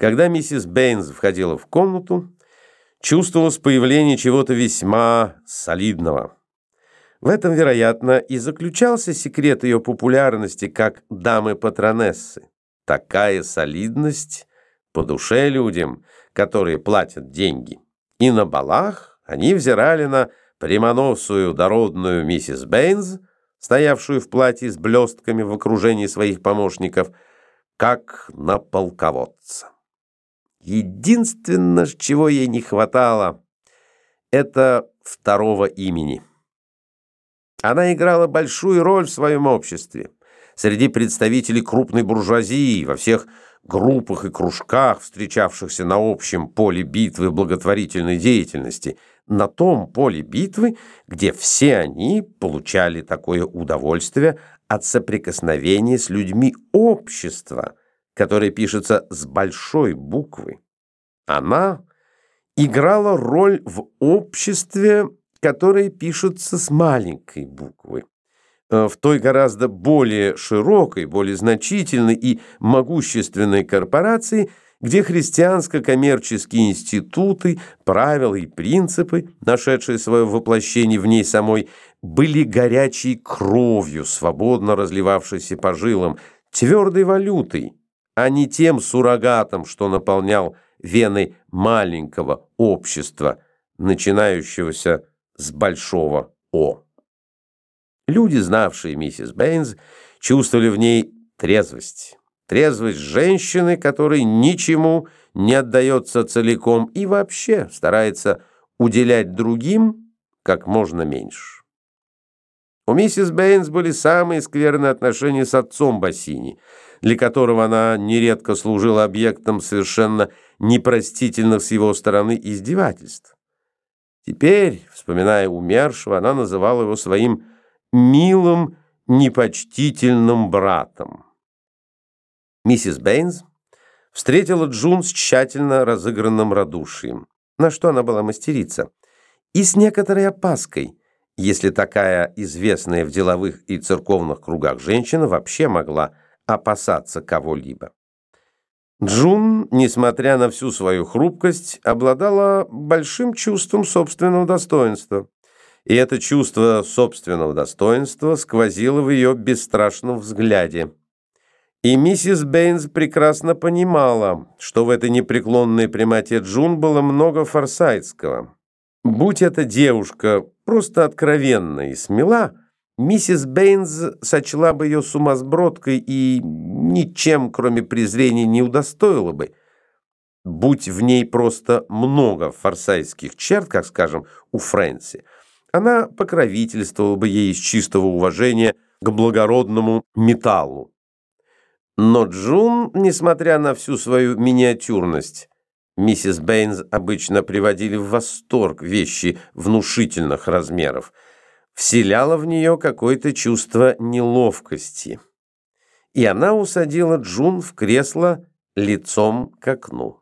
Когда миссис Бэйнс входила в комнату, чувствовалось появление чего-то весьма солидного. В этом, вероятно, и заключался секрет ее популярности как дамы-патронессы. Такая солидность по душе людям, которые платят деньги. И на балах они взирали на прямоносую дородную миссис Бэйнс, стоявшую в платье с блестками в окружении своих помощников, как на полководца. Единственное, чего ей не хватало, это второго имени. Она играла большую роль в своем обществе. Среди представителей крупной буржуазии, во всех группах и кружках, встречавшихся на общем поле битвы благотворительной деятельности, на том поле битвы, где все они получали такое удовольствие от соприкосновения с людьми общества – которая пишется с большой буквы, она играла роль в обществе, которое пишется с маленькой буквы. Э, в той гораздо более широкой, более значительной и могущественной корпорации, где христианско-коммерческие институты, правила и принципы, нашедшие свое воплощение в ней самой, были горячей кровью, свободно разливавшейся по жилам, твердой валютой, а не тем суррогатом, что наполнял вены маленького общества, начинающегося с большого «О». Люди, знавшие миссис Бэйнс, чувствовали в ней трезвость. Трезвость женщины, которой ничему не отдается целиком и вообще старается уделять другим как можно меньше. У миссис Бэйнс были самые скверные отношения с отцом Бассини – для которого она нередко служила объектом совершенно непростительных с его стороны издевательств. Теперь, вспоминая умершего, она называла его своим «милым, непочтительным братом». Миссис Бэйнс встретила Джун с тщательно разыгранным радушием, на что она была мастерица, и с некоторой опаской, если такая известная в деловых и церковных кругах женщина вообще могла опасаться кого-либо. Джун, несмотря на всю свою хрупкость, обладала большим чувством собственного достоинства. И это чувство собственного достоинства сквозило в ее бесстрашном взгляде. И миссис Бэйнс прекрасно понимала, что в этой непреклонной прямоте Джун было много форсайтского. Будь эта девушка просто откровенна и смела, Миссис Бэйнс сочла бы ее сумасбродкой и ничем, кроме презрения, не удостоила бы. Будь в ней просто много форсайтских черт, как, скажем, у Фрэнси, она покровительствовала бы ей из чистого уважения к благородному металлу. Но Джун, несмотря на всю свою миниатюрность, миссис Бэйнс обычно приводили в восторг вещи внушительных размеров – вселяло в нее какое-то чувство неловкости. И она усадила Джун в кресло лицом к окну.